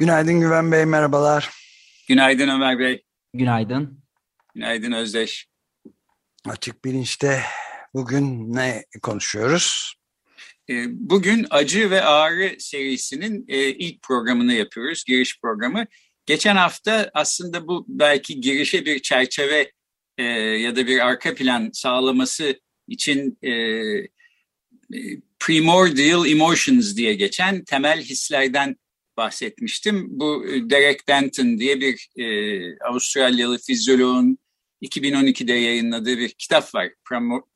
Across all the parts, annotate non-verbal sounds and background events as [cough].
Günaydın Güven Bey, merhabalar. Günaydın Ömer Bey. Günaydın. Günaydın Özdeş. Açık Bilinç'te bugün ne konuşuyoruz? Ee, bugün Acı ve Ağrı serisinin e, ilk programını yapıyoruz, giriş programı. Geçen hafta aslında bu belki girişe bir çerçeve e, ya da bir arka plan sağlaması için e, primordial emotions diye geçen temel hislerden bahsetmiştim. Bu e, Derek Denton diye bir e, Avustralyalı fizyoloğun 2012'de yayınladığı bir kitap var.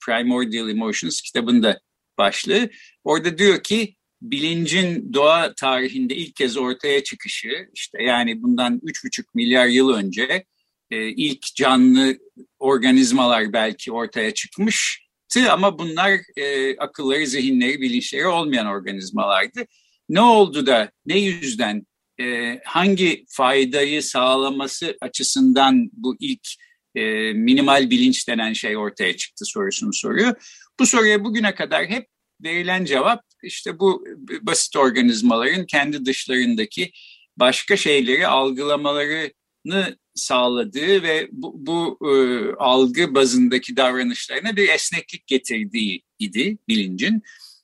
Primordial Emotions kitabında başlığı. Orada diyor ki bilincin doğa tarihinde ilk kez ortaya çıkışı işte yani bundan 3,5 milyar yıl önce e, ilk canlı organizmalar belki ortaya çıkmıştı ama bunlar e, akılları, zihinleri, bilinçleri olmayan organizmalardı. Ne oldu da ne yüzden e, hangi faydayı sağlaması açısından bu ilk e, minimal bilinç denen şey ortaya çıktı sorusunu soruyor. Bu soruya bugüne kadar hep verilen cevap işte bu basit organizmaların kendi dışlarındaki başka şeyleri algılamalarını sağladığı ve bu, bu e, algı bazındaki davranışlarına bir esneklik getirdiği idi bilincin.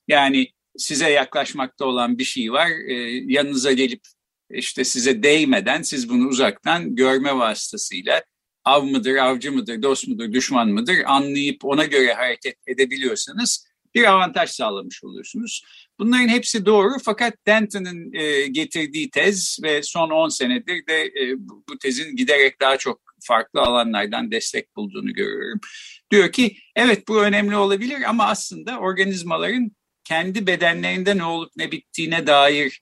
Yani size yaklaşmakta olan bir şey var, e, yanınıza gelip işte size değmeden siz bunu uzaktan görme vasıtasıyla av mıdır, avcı mıdır, dost mudur, düşman mıdır anlayıp ona göre hareket edebiliyorsanız bir avantaj sağlamış oluyorsunuz. Bunların hepsi doğru fakat Denton'ın e, getirdiği tez ve son 10 senedir de e, bu tezin giderek daha çok farklı alanlardan destek bulduğunu görüyorum. Diyor ki evet bu önemli olabilir ama aslında organizmaların kendi bedenlerinde ne olup ne bittiğine dair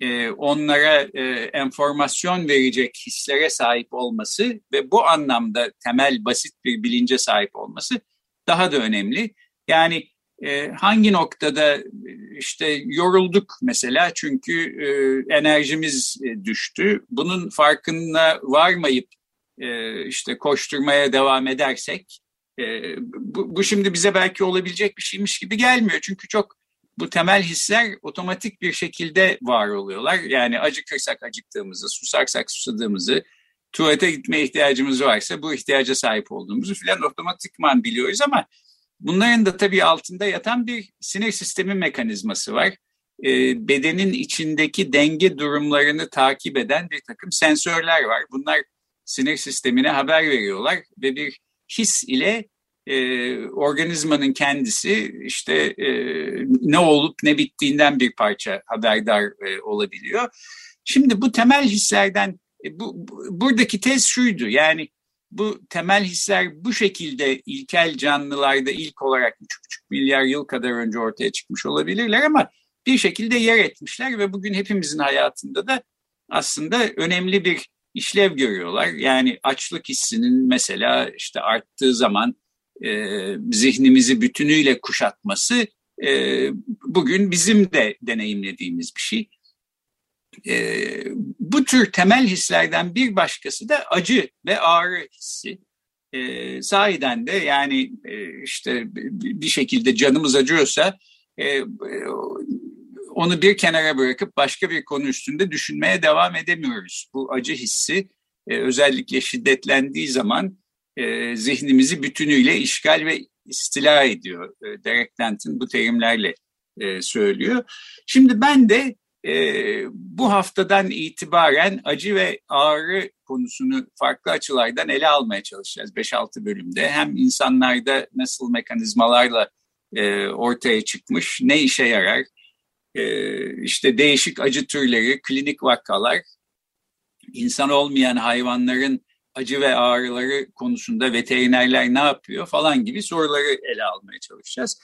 e, onlara e, enformasyon verecek hislere sahip olması ve bu anlamda temel basit bir bilince sahip olması daha da önemli. Yani e, hangi noktada işte yorulduk mesela çünkü e, enerjimiz e, düştü. Bunun farkına varmayıp e, işte koşturmaya devam edersek e, bu, bu şimdi bize belki olabilecek bir şeymiş gibi gelmiyor. Çünkü çok bu temel hisler otomatik bir şekilde var oluyorlar. Yani acıkırsak acıktığımızı, susarsak susadığımızı, tuvalete gitmeye ihtiyacımız varsa bu ihtiyaca sahip olduğumuzu filan otomatikman biliyoruz ama bunların da tabii altında yatan bir sinir sistemi mekanizması var. Ee, bedenin içindeki denge durumlarını takip eden bir takım sensörler var. Bunlar sinir sistemine haber veriyorlar ve bir his ile e, organizmanın kendisi işte e, ne olup ne bittiğinden bir parça haberdar e, olabiliyor. Şimdi bu temel hislerden e, bu, bu buradaki tez şuydu yani bu temel hisler bu şekilde ilkel canlılarda ilk olarak 3,5 milyar yıl kadar önce ortaya çıkmış olabilirler ama bir şekilde yer etmişler ve bugün hepimizin hayatında da aslında önemli bir işlev görüyorlar. Yani açlık hissinin mesela işte arttığı zaman e, zihnimizi bütünüyle kuşatması e, bugün bizim de deneyimlediğimiz bir şey. E, bu tür temel hislerden bir başkası da acı ve ağrı hissi. E, sahiden de yani e, işte bir şekilde canımız acıyorsa e, onu bir kenara bırakıp başka bir konu üstünde düşünmeye devam edemiyoruz. Bu acı hissi e, özellikle şiddetlendiği zaman e, zihnimizi bütünüyle işgal ve istila ediyor. E, Derek Denton bu terimlerle e, söylüyor. Şimdi ben de e, bu haftadan itibaren acı ve ağrı konusunu farklı açılardan ele almaya çalışacağız 5-6 bölümde. Hem insanlarda nasıl mekanizmalarla e, ortaya çıkmış, ne işe yarar, e, işte değişik acı türleri, klinik vakalar, insan olmayan hayvanların acı ve ağrıları konusunda veterinerler ne yapıyor falan gibi soruları ele almaya çalışacağız.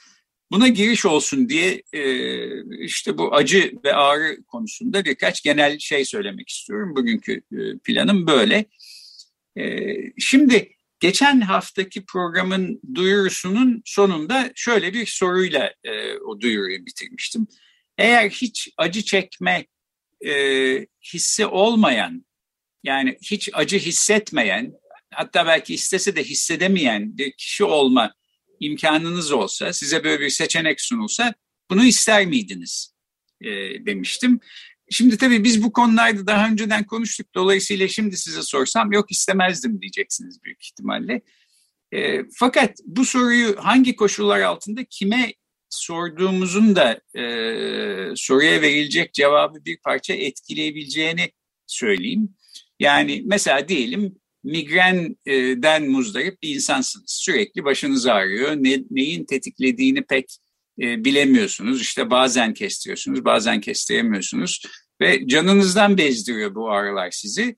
buna giriş olsun diye e, işte bu acı ve ağrı konusunda birkaç genel şey söylemek istiyorum. Bugünkü e, planım böyle. E, şimdi geçen haftaki programın duyurusunun sonunda şöyle bir soruyla o duyuruyu bitirmiştim. Eğer hiç acı çekme hissi olmayan yani hiç acı hissetmeyen hatta belki istese de hissedemeyen bir kişi olma imkanınız olsa, size böyle bir seçenek sunulsa bunu ister miydiniz e, demiştim. Şimdi tabii biz bu konularda daha önceden konuştuk. Dolayısıyla şimdi size sorsam yok istemezdim diyeceksiniz büyük ihtimalle. E, fakat bu soruyu hangi koşullar altında kime sorduğumuzun da e, soruya verilecek cevabı bir parça etkileyebileceğini söyleyeyim. Yani mesela diyelim migrenden muzdarip bir insansınız. Sürekli başınız ağrıyor. Ne, neyin tetiklediğini pek e, bilemiyorsunuz. İşte bazen kestiriyorsunuz, bazen kestiremiyorsunuz. Ve canınızdan bezdiriyor bu ağrılar sizi.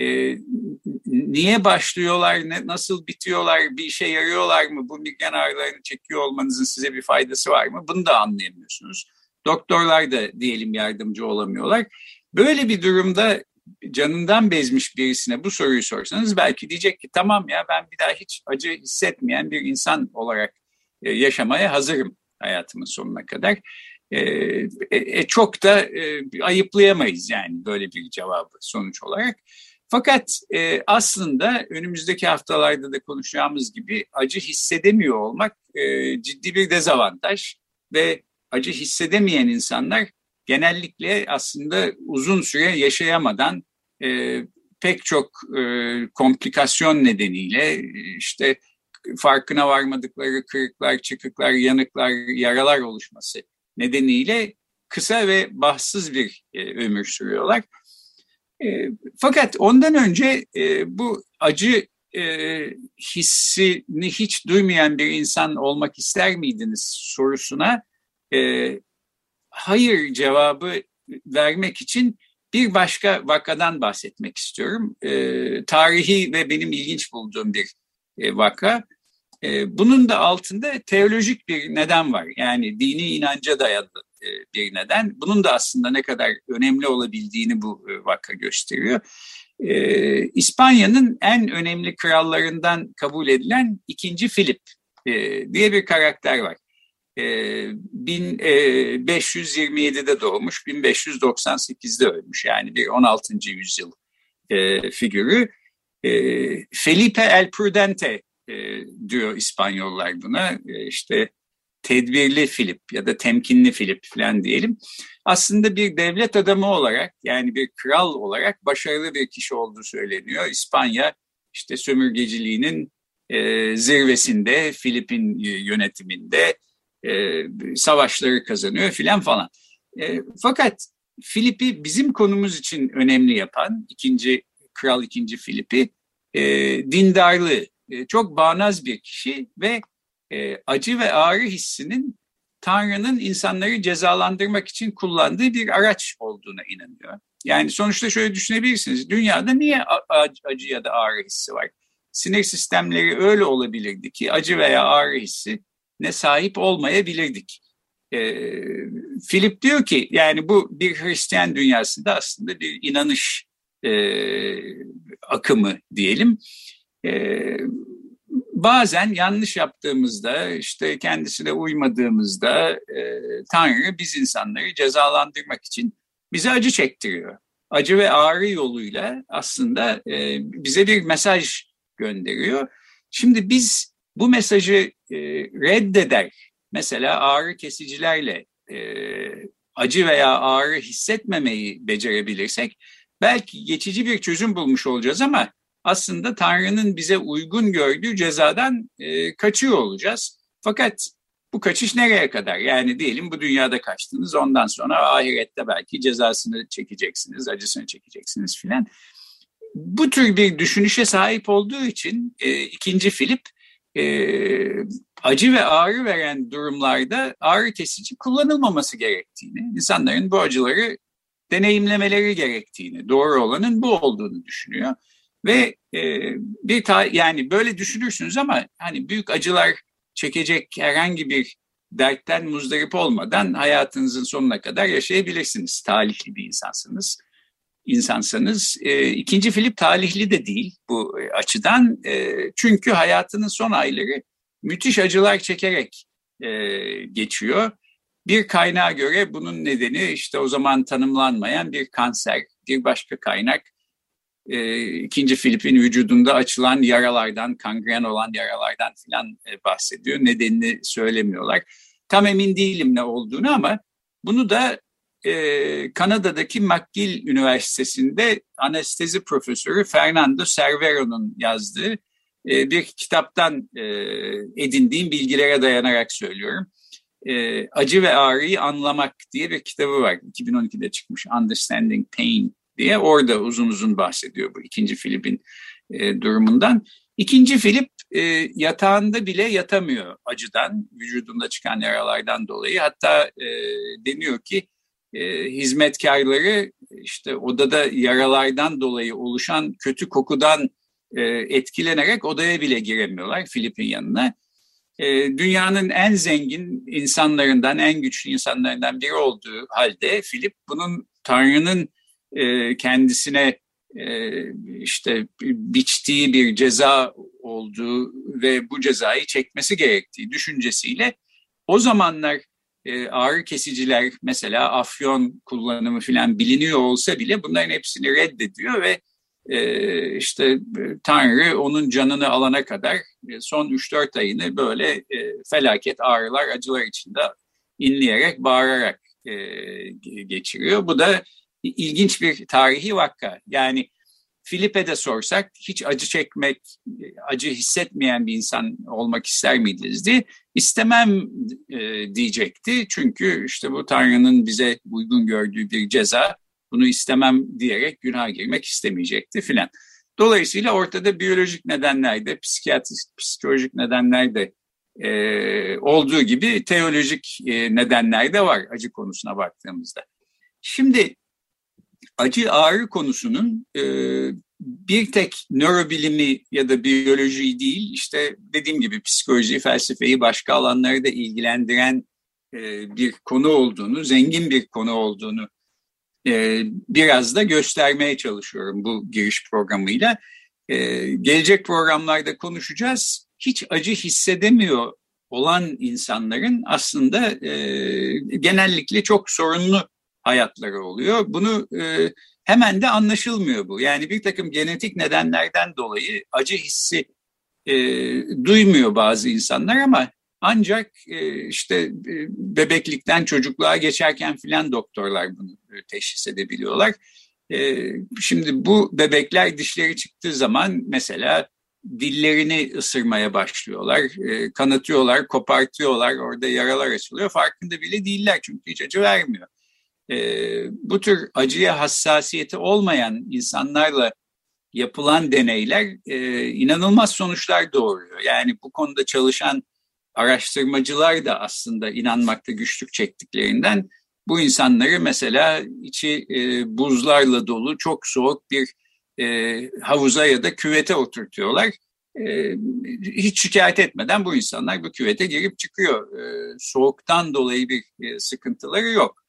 E, niye başlıyorlar, ne, nasıl bitiyorlar, bir işe yarıyorlar mı? Bu migren ağrılarını çekiyor olmanızın size bir faydası var mı? Bunu da anlayamıyorsunuz. Doktorlar da diyelim yardımcı olamıyorlar. Böyle bir durumda canından bezmiş birisine bu soruyu sorsanız belki diyecek ki tamam ya ben bir daha hiç acı hissetmeyen bir insan olarak e, yaşamaya hazırım hayatımın sonuna kadar. E, e, e çok da ayıplayamayız yani böyle bir cevabı sonuç olarak. Fakat e, aslında önümüzdeki haftalarda da konuşacağımız gibi acı hissedemiyor olmak e, ciddi bir dezavantaj ve acı hissedemeyen insanlar genellikle aslında uzun süre yaşayamadan e, pek çok e, komplikasyon nedeniyle işte farkına varmadıkları kırıklar, çıkıklar, yanıklar, yaralar oluşması nedeniyle kısa ve bahtsız bir e, ömür sürüyorlar. E, fakat ondan önce e, bu acı e, hissini hiç duymayan bir insan olmak ister miydiniz sorusuna e, hayır cevabı vermek için bir başka vakadan bahsetmek istiyorum. E, tarihi ve benim ilginç bulduğum bir e, vaka. E, bunun da altında teolojik bir neden var. Yani dini inanca dayalı e, bir neden. Bunun da aslında ne kadar önemli olabildiğini bu e, vaka gösteriyor. E, İspanya'nın en önemli krallarından kabul edilen ikinci Filip e, diye bir karakter var. 1527'de e, doğmuş, 1598'de ölmüş. Yani bir 16. yüzyıl e, figürü. E, Felipe el Prudente diyor İspanyollar buna. İşte tedbirli Filip ya da temkinli Filip falan diyelim. Aslında bir devlet adamı olarak yani bir kral olarak başarılı bir kişi olduğu söyleniyor. İspanya işte sömürgeciliğinin zirvesinde, Filip'in yönetiminde e, savaşları kazanıyor filan falan. E, fakat Filip'i bizim konumuz için önemli yapan ikinci Kral ikinci Filip'i e, dindarlığı. E, çok bağnaz bir kişi ve e, acı ve ağrı hissinin Tanrı'nın insanları cezalandırmak için kullandığı bir araç olduğuna inanıyor. Yani sonuçta şöyle düşünebilirsiniz. Dünyada niye acı ya da ağrı hissi var? Sinir sistemleri öyle olabilirdi ki acı veya ağrı hissi ne sahip olmayabilirdik. E, Philip diyor ki yani bu bir Hristiyan dünyasında aslında bir inanış e, akımı diyelim. E, bazen yanlış yaptığımızda işte kendisine uymadığımızda e, Tanrı biz insanları cezalandırmak için bize acı çektiriyor. Acı ve ağrı yoluyla aslında e, bize bir mesaj gönderiyor. Şimdi biz bu mesajı e, reddeder. Mesela ağrı kesicilerle e, acı veya ağrı hissetmemeyi becerebilirsek belki geçici bir çözüm bulmuş olacağız ama aslında Tanrı'nın bize uygun gördüğü cezadan e, kaçıyor olacağız. Fakat bu kaçış nereye kadar? Yani diyelim bu dünyada kaçtınız ondan sonra ahirette belki cezasını çekeceksiniz, acısını çekeceksiniz filan. Bu tür bir düşünüşe sahip olduğu için e, ikinci Filip e, acı ve ağrı veren durumlarda ağrı kesici kullanılmaması gerektiğini, insanların bu acıları deneyimlemeleri gerektiğini, doğru olanın bu olduğunu düşünüyor. Ve e, bir ta, yani böyle düşünürsünüz ama hani büyük acılar çekecek herhangi bir dertten muzdarip olmadan hayatınızın sonuna kadar yaşayabilirsiniz. Talihli bir insansınız. İnsansanız. E, ikinci Filip talihli de değil bu açıdan. E, çünkü hayatının son ayları müthiş acılar çekerek e, geçiyor. Bir kaynağa göre bunun nedeni işte o zaman tanımlanmayan bir kanser, bir başka kaynak e, ikinci Filip'in vücudunda açılan yaralardan, kangren olan yaralardan filan e, bahsediyor. Nedenini söylemiyorlar. Tam emin değilim ne olduğunu ama bunu da e, Kanada'daki McGill Üniversitesi'nde anestezi profesörü Fernando Cervero'nun yazdığı e, bir kitaptan e, edindiğim bilgilere dayanarak söylüyorum. E, Acı ve Ağrıyı Anlamak diye bir kitabı var. 2012'de çıkmış Understanding Pain diye orada uzun uzun bahsediyor bu ikinci Filip'in e, durumundan. İkinci Filip e, yatağında bile yatamıyor acıdan, vücudunda çıkan yaralardan dolayı. Hatta e, deniyor ki e, hizmetkarları işte odada yaralardan dolayı oluşan kötü kokudan e, etkilenerek odaya bile giremiyorlar Filip'in yanına. E, dünyanın en zengin insanlarından, en güçlü insanlarından biri olduğu halde Filip bunun Tanrı'nın e, kendisine e, işte biçtiği bir ceza olduğu ve bu cezayı çekmesi gerektiği düşüncesiyle o zamanlar e, ağrı kesiciler mesela afyon kullanımı filan biliniyor olsa bile bunların hepsini reddediyor ve e, işte e, Tanrı onun canını alana kadar e, son 3-4 ayını böyle felaket ağrılar acılar içinde inleyerek bağırarak geçiriyor. Bu da ilginç bir tarihi vakka. Yani Filipe'de sorsak hiç acı çekmek, acı hissetmeyen bir insan olmak ister miydiniz diye istemem e, diyecekti. Çünkü işte bu Tanrı'nın bize uygun gördüğü bir ceza bunu istemem diyerek günah girmek istemeyecekti filan. Dolayısıyla ortada biyolojik nedenler de, psikiyatrik, psikolojik nedenler de e, olduğu gibi teolojik e, nedenler de var acı konusuna baktığımızda. Şimdi acı ağrı konusunun e, bir tek nörobilimi ya da biyolojiyi değil, işte dediğim gibi psikoloji, felsefeyi, başka alanları da ilgilendiren e, bir konu olduğunu, zengin bir konu olduğunu e, biraz da göstermeye çalışıyorum bu giriş programıyla. E, gelecek programlarda konuşacağız. Hiç acı hissedemiyor olan insanların aslında e, genellikle çok sorunlu hayatları oluyor. Bunu e, hemen de anlaşılmıyor bu. Yani bir takım genetik nedenlerden dolayı acı hissi e, duymuyor bazı insanlar ama ancak e, işte e, bebeklikten çocukluğa geçerken filan doktorlar bunu e, teşhis edebiliyorlar. E, şimdi bu bebekler dişleri çıktığı zaman mesela dillerini ısırmaya başlıyorlar, e, kanatıyorlar, kopartıyorlar, orada yaralar açılıyor. Farkında bile değiller çünkü hiç acı vermiyor e, bu tür acıya hassasiyeti olmayan insanlarla yapılan deneyler e, inanılmaz sonuçlar doğuruyor. Yani bu konuda çalışan araştırmacılar da aslında inanmakta güçlük çektiklerinden bu insanları mesela içi e, buzlarla dolu çok soğuk bir e, havuza ya da küvete oturtuyorlar. E, hiç şikayet etmeden bu insanlar bu küvete girip çıkıyor. E, soğuktan dolayı bir e, sıkıntıları yok.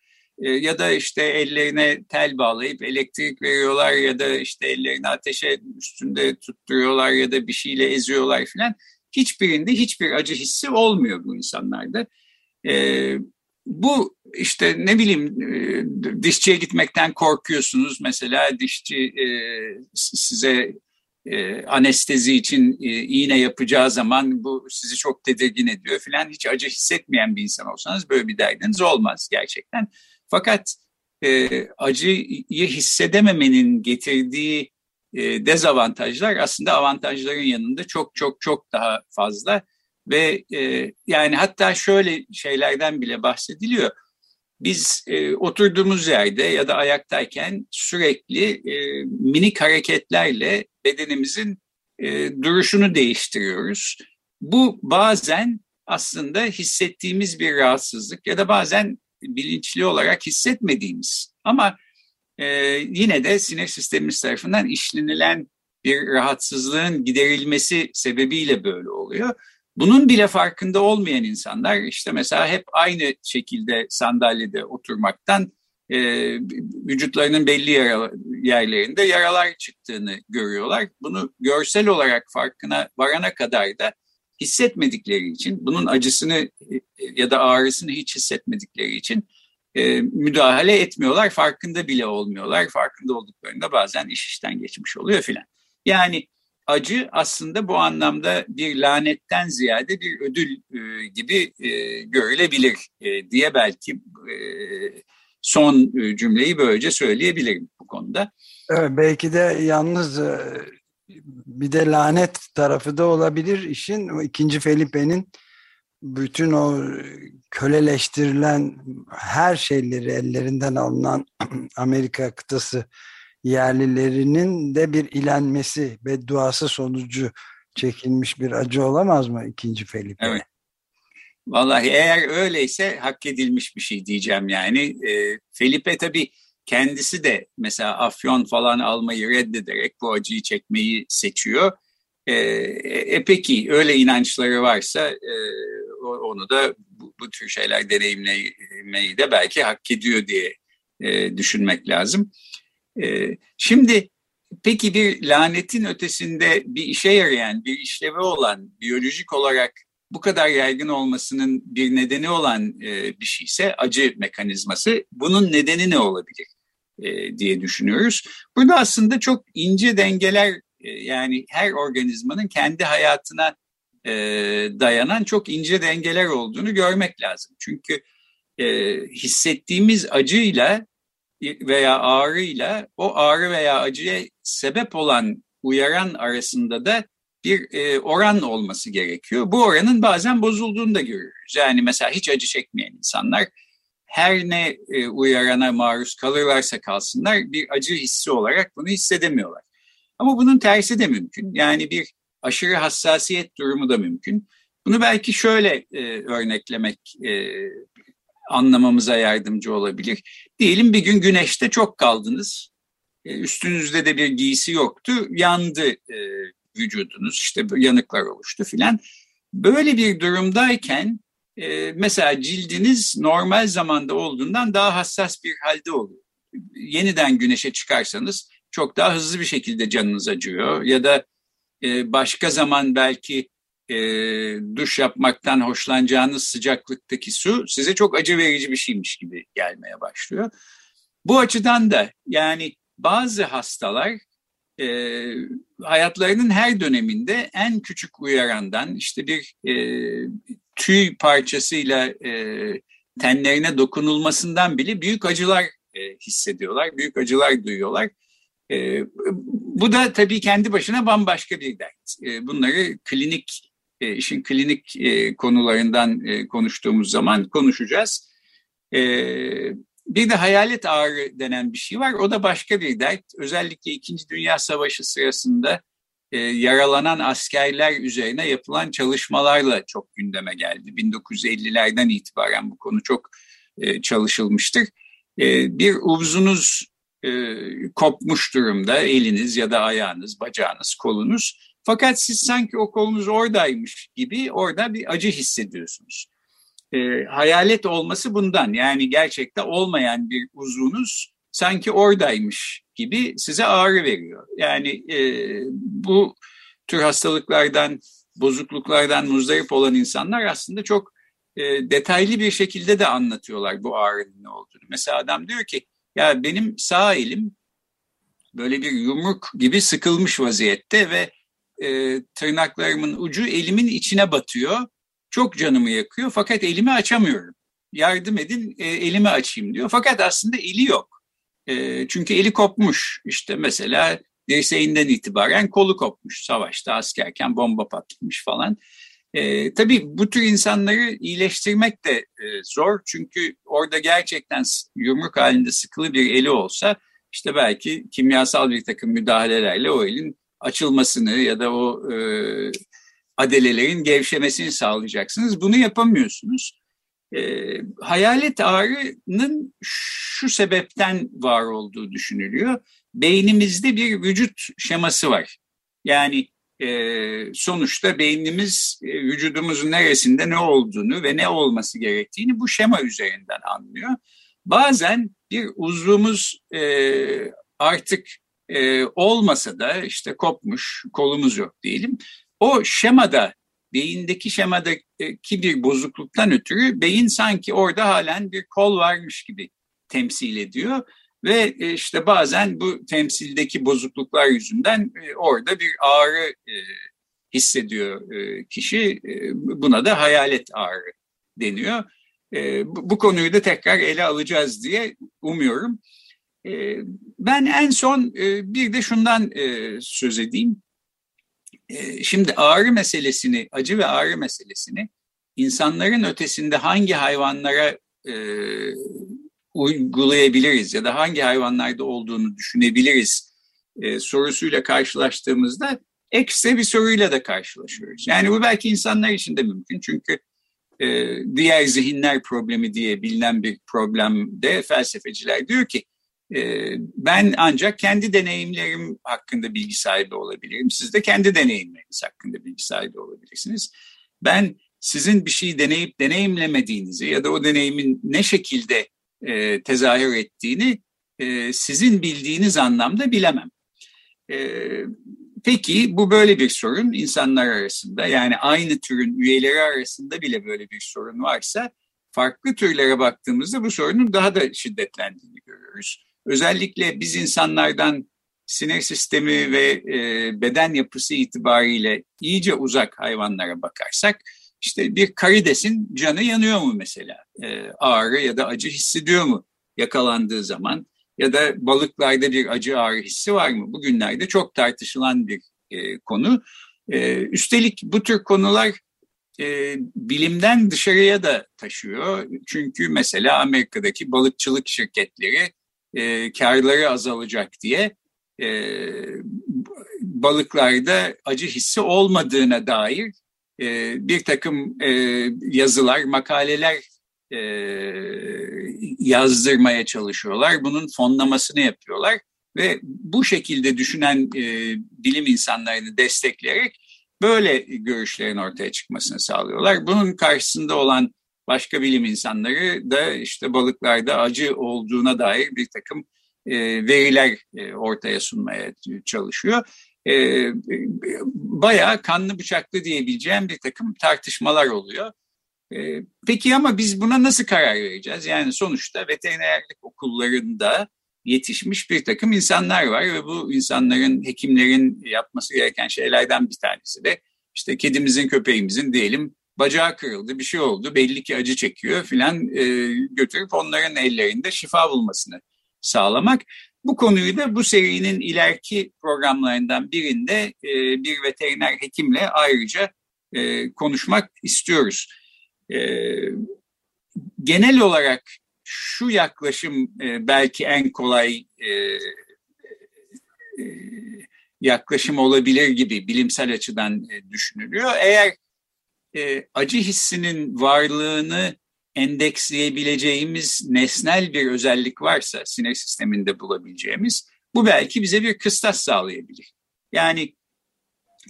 E, ya da işte ellerine tel bağlayıp elektrik veriyorlar ya da işte ellerini ateşe üstünde tutturuyorlar ya da bir şeyle eziyorlar filan. Hiçbirinde hiçbir acı hissi olmuyor bu insanlarda. E, bu işte ne bileyim e, dişçiye gitmekten korkuyorsunuz. Mesela dişçi e, size e, anestezi için e, iğne yapacağı zaman bu sizi çok tedirgin ediyor filan. Hiç acı hissetmeyen bir insan olsanız böyle bir derdiniz olmaz gerçekten. Fakat e, acıyı hissedememenin getirdiği e, dezavantajlar aslında avantajların yanında çok çok çok daha fazla ve e, yani hatta şöyle şeylerden bile bahsediliyor. Biz e, oturduğumuz yerde ya da ayaktayken sürekli e, minik hareketlerle bedenimizin e, duruşunu değiştiriyoruz. Bu bazen aslında hissettiğimiz bir rahatsızlık ya da bazen bilinçli olarak hissetmediğimiz ama e, yine de sinir sistemimiz tarafından işlenilen bir rahatsızlığın giderilmesi sebebiyle böyle oluyor. Bunun bile farkında olmayan insanlar işte mesela hep aynı şekilde sandalyede oturmaktan e, vücutlarının belli yara, yerlerinde yaralar çıktığını görüyorlar. Bunu görsel olarak farkına varana kadar da hissetmedikleri için, bunun acısını e, ya da ağrısını hiç hissetmedikleri için e, müdahale etmiyorlar, farkında bile olmuyorlar. Farkında olduklarında bazen iş işten geçmiş oluyor filan. Yani acı aslında bu anlamda bir lanetten ziyade bir ödül e, gibi e, görülebilir e, diye belki e, son e, cümleyi böylece söyleyebilirim bu konuda. Evet, belki de yalnız e, bir de lanet tarafı da olabilir işin. İkinci Felipe'nin bütün o köleleştirilen her şeyleri ellerinden alınan [clears throat] Amerika kıtası yerlilerinin de bir ilenmesi ve duası sonucu çekilmiş bir acı olamaz mı ikinci Felipe? Evet. Vallahi eğer öyleyse hak edilmiş bir şey diyeceğim yani. E, Felipe tabii kendisi de mesela afyon falan almayı reddederek bu acıyı çekmeyi seçiyor. E, e, peki öyle inançları varsa e, onu da bu, bu tür şeyler deneyimlemeyi de belki hak ediyor diye e, düşünmek lazım. E, şimdi peki bir lanetin ötesinde bir işe yarayan, bir işlevi olan, biyolojik olarak bu kadar yaygın olmasının bir nedeni olan e, bir şeyse acı mekanizması. Bunun nedeni ne olabilir e, diye düşünüyoruz. Burada aslında çok ince dengeler e, yani her organizmanın kendi hayatına e, dayanan çok ince dengeler olduğunu görmek lazım. Çünkü e, hissettiğimiz acıyla veya ağrıyla o ağrı veya acıya sebep olan uyaran arasında da bir e, oran olması gerekiyor. Bu oranın bazen bozulduğunu da görüyoruz. Yani mesela hiç acı çekmeyen insanlar her ne e, uyarana maruz kalırlarsa kalsınlar bir acı hissi olarak bunu hissedemiyorlar. Ama bunun tersi de mümkün. Yani bir aşırı hassasiyet durumu da mümkün. Bunu belki şöyle e, örneklemek e, anlamamıza yardımcı olabilir. Diyelim bir gün güneşte çok kaldınız. E, üstünüzde de bir giysi yoktu. Yandı e, vücudunuz işte yanıklar oluştu filan. Böyle bir durumdayken e, mesela cildiniz normal zamanda olduğundan daha hassas bir halde oluyor. Yeniden güneşe çıkarsanız çok daha hızlı bir şekilde canınız acıyor ya da e, başka zaman belki e, duş yapmaktan hoşlanacağınız sıcaklıktaki su size çok acı verici bir şeymiş gibi gelmeye başlıyor. Bu açıdan da yani bazı hastalar e, hayatlarının her döneminde en küçük uyarandan işte bir e, tüy parçasıyla e, tenlerine dokunulmasından bile büyük acılar e, hissediyorlar, büyük acılar duyuyorlar. E, bu da tabii kendi başına bambaşka bir dert. E, bunları klinik, e, işin klinik e, konularından e, konuştuğumuz zaman konuşacağız. E, bir de hayalet ağrı denen bir şey var. O da başka bir dert. Özellikle İkinci Dünya Savaşı sırasında e, yaralanan askerler üzerine yapılan çalışmalarla çok gündeme geldi. 1950'lerden itibaren bu konu çok e, çalışılmıştır. E, bir uzunuz e, kopmuş durumda, eliniz ya da ayağınız, bacağınız, kolunuz. Fakat siz sanki o kolunuz oradaymış gibi orada bir acı hissediyorsunuz e, hayalet olması bundan. Yani gerçekte olmayan bir uzunuz sanki oradaymış gibi size ağrı veriyor. Yani e, bu tür hastalıklardan, bozukluklardan muzdarip olan insanlar aslında çok e, detaylı bir şekilde de anlatıyorlar bu ağrının ne olduğunu. Mesela adam diyor ki ya benim sağ elim böyle bir yumruk gibi sıkılmış vaziyette ve e, tırnaklarımın ucu elimin içine batıyor çok canımı yakıyor fakat elimi açamıyorum. Yardım edin e, elimi açayım diyor. Fakat aslında eli yok. E, çünkü eli kopmuş. İşte mesela dirseğinden itibaren kolu kopmuş. Savaşta askerken bomba patlamış falan. E, tabii bu tür insanları iyileştirmek de e, zor. Çünkü orada gerçekten yumruk halinde sıkılı bir eli olsa işte belki kimyasal bir takım müdahalelerle o elin açılmasını ya da o e, adelelerin gevşemesini sağlayacaksınız. Bunu yapamıyorsunuz. E, hayalet ağrının şu sebepten var olduğu düşünülüyor. Beynimizde bir vücut şeması var. Yani sonuçta beynimiz vücudumuzun neresinde ne olduğunu ve ne olması gerektiğini bu şema üzerinden anlıyor. Bazen bir uzvumuz artık olmasa da işte kopmuş, kolumuz yok diyelim. O şemada beyindeki şemadaki bir bozukluktan ötürü beyin sanki orada halen bir kol varmış gibi temsil ediyor. Ve e, işte bazen bu temsildeki bozukluklar yüzünden e, orada bir ağrı e, hissediyor kişi. Buna da hayalet ağrı deniyor. Bu konuyu da tekrar ele alacağız diye umuyorum. Ben en son bir de şundan söz edeyim. Ee, şimdi ağrı meselesini, acı ve ağrı meselesini insanların ötesinde hangi hayvanlara e, uygulayabiliriz ya da hangi hayvanlarda olduğunu düşünebiliriz e, sorusuyla karşılaştığımızda ekstra bir soruyla da karşılaşıyoruz. Yani bu belki insanlar için de mümkün çünkü e, diğer zihinler problemi diye bilinen bir problemde felsefeciler diyor ki ben ancak kendi deneyimlerim hakkında bilgi sahibi olabilirim. Siz de kendi deneyimleriniz hakkında bilgi sahibi olabilirsiniz. Ben sizin bir şeyi deneyip deneyimlemediğinizi ya da o deneyimin ne şekilde e, tezahür ettiğini e, sizin bildiğiniz anlamda bilemem. E, peki bu böyle bir sorun insanlar arasında yani aynı türün üyeleri arasında bile böyle bir sorun varsa farklı türlere baktığımızda bu sorunun daha da şiddetlendiğini görüyoruz. Özellikle biz insanlardan sinir sistemi ve e, beden yapısı itibariyle iyice uzak hayvanlara bakarsak işte bir karidesin canı yanıyor mu mesela? E, ağrı ya da acı hissediyor mu yakalandığı zaman? Ya da balıklarda bir acı ağrı hissi var mı? Bugünlerde çok tartışılan bir e, konu. E, üstelik bu tür konular e, bilimden dışarıya da taşıyor. Çünkü mesela Amerika'daki balıkçılık şirketleri e, karları azalacak diye e, balıklarda acı hissi olmadığına dair e, bir takım e, yazılar, makaleler e, yazdırmaya çalışıyorlar. Bunun fonlamasını yapıyorlar ve bu şekilde düşünen e, bilim insanlarını destekleyerek böyle görüşlerin ortaya çıkmasını sağlıyorlar. Bunun karşısında olan başka bilim insanları da işte balıklarda acı olduğuna dair bir takım e, veriler e, ortaya sunmaya çalışıyor. E, bayağı kanlı bıçaklı diyebileceğim bir takım tartışmalar oluyor. E, peki ama biz buna nasıl karar vereceğiz? Yani sonuçta veterinerlik okullarında yetişmiş bir takım insanlar var ve bu insanların, hekimlerin yapması gereken şeylerden bir tanesi de işte kedimizin, köpeğimizin diyelim bacağı kırıldı, bir şey oldu, belli ki acı çekiyor filan e, götürüp onların ellerinde şifa bulmasını sağlamak. Bu konuyu da bu serinin ileriki programlarından birinde e, bir veteriner hekimle ayrıca e, konuşmak istiyoruz. E, genel olarak şu yaklaşım e, belki en kolay e, e, yaklaşım olabilir gibi bilimsel açıdan e, düşünülüyor. Eğer e, acı hissinin varlığını endeksleyebileceğimiz nesnel bir özellik varsa sinir sisteminde bulabileceğimiz bu belki bize bir kıstas sağlayabilir. Yani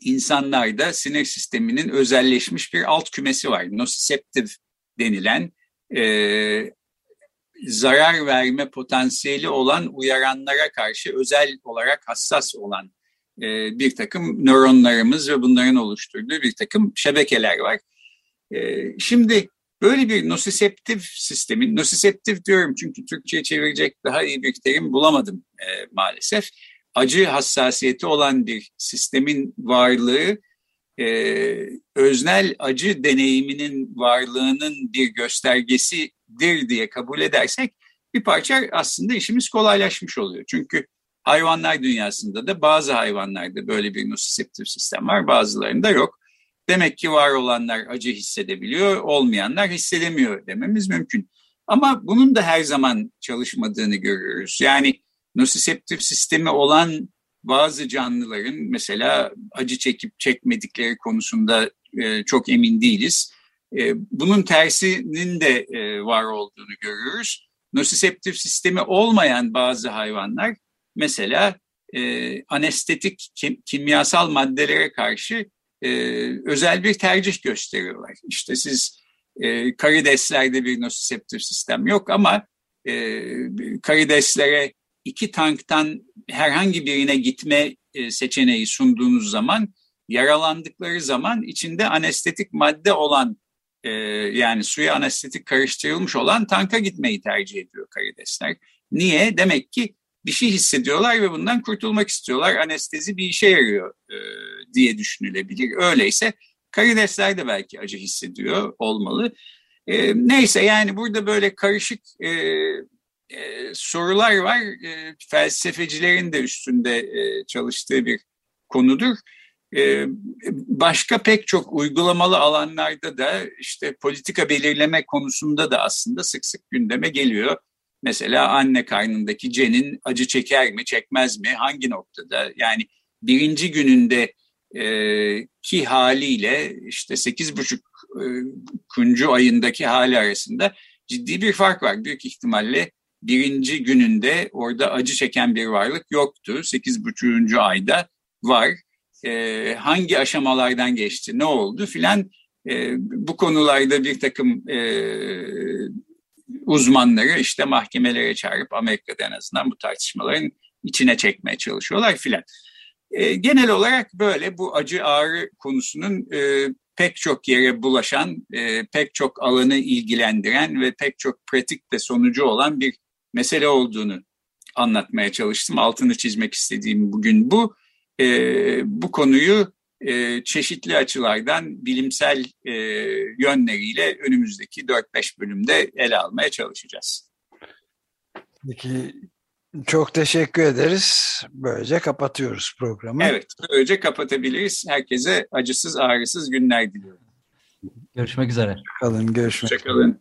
insanlarda sinir sisteminin özelleşmiş bir alt kümesi var. Nociceptive denilen e, zarar verme potansiyeli olan uyaranlara karşı özel olarak hassas olan e, bir takım nöronlarımız ve bunların oluşturduğu bir takım şebekeler var. E, şimdi böyle bir nosiseptif sistemin, nosiseptif diyorum çünkü Türkçe'ye çevirecek daha iyi bir terim bulamadım e, maalesef. Acı hassasiyeti olan bir sistemin varlığı e, öznel acı deneyiminin varlığının bir göstergesidir diye kabul edersek bir parça aslında işimiz kolaylaşmış oluyor. Çünkü Hayvanlar dünyasında da bazı hayvanlarda böyle bir nosiseptif sistem var, bazılarında yok. Demek ki var olanlar acı hissedebiliyor, olmayanlar hissedemiyor dememiz mümkün. Ama bunun da her zaman çalışmadığını görüyoruz. Yani nosiseptif sistemi olan bazı canlıların mesela acı çekip çekmedikleri konusunda e, çok emin değiliz. E, bunun tersinin de e, var olduğunu görüyoruz. Nosiseptif sistemi olmayan bazı hayvanlar mesela e, anestetik kim, kimyasal maddelere karşı e, özel bir tercih gösteriyorlar. İşte siz e, karideslerde bir nosiseptif sistem yok ama e, karideslere iki tanktan herhangi birine gitme e, seçeneği sunduğunuz zaman yaralandıkları zaman içinde anestetik madde olan e, yani suya anestetik karıştırılmış olan tanka gitmeyi tercih ediyor karidesler. Niye? Demek ki bir şey hissediyorlar ve bundan kurtulmak istiyorlar. Anestezi bir işe yarıyor e, diye düşünülebilir. Öyleyse karidesler de belki acı hissediyor olmalı. E, neyse yani burada böyle karışık e, e, sorular var. E, felsefecilerin de üstünde e, çalıştığı bir konudur. E, başka pek çok uygulamalı alanlarda da işte politika belirleme konusunda da aslında sık sık gündeme geliyor. Mesela anne karnındaki cenin acı çeker mi, çekmez mi, hangi noktada? Yani birinci gününde e, ki haliyle işte sekiz buçuk e, kuncu ayındaki hali arasında ciddi bir fark var. Büyük ihtimalle birinci gününde orada acı çeken bir varlık yoktu. Sekiz buçuğuncu ayda var. E, hangi aşamalardan geçti, ne oldu filan e, bu konularda bir takım e, uzmanları işte mahkemelere çağırıp Amerika'da en azından bu tartışmaların içine çekmeye çalışıyorlar filan. E, genel olarak böyle bu acı ağrı konusunun e, pek çok yere bulaşan, e, pek çok alanı ilgilendiren ve pek çok pratik ve sonucu olan bir mesele olduğunu anlatmaya çalıştım. Altını çizmek istediğim bugün bu. E, bu konuyu e, çeşitli açılardan bilimsel e, yönleriyle önümüzdeki 4-5 bölümde ele almaya çalışacağız. Peki çok teşekkür ederiz. Böylece kapatıyoruz programı. Evet, böylece kapatabiliriz. Herkese acısız ağrısız günler diliyorum. Görüşmek üzere. Kalın, görüşmek üzere.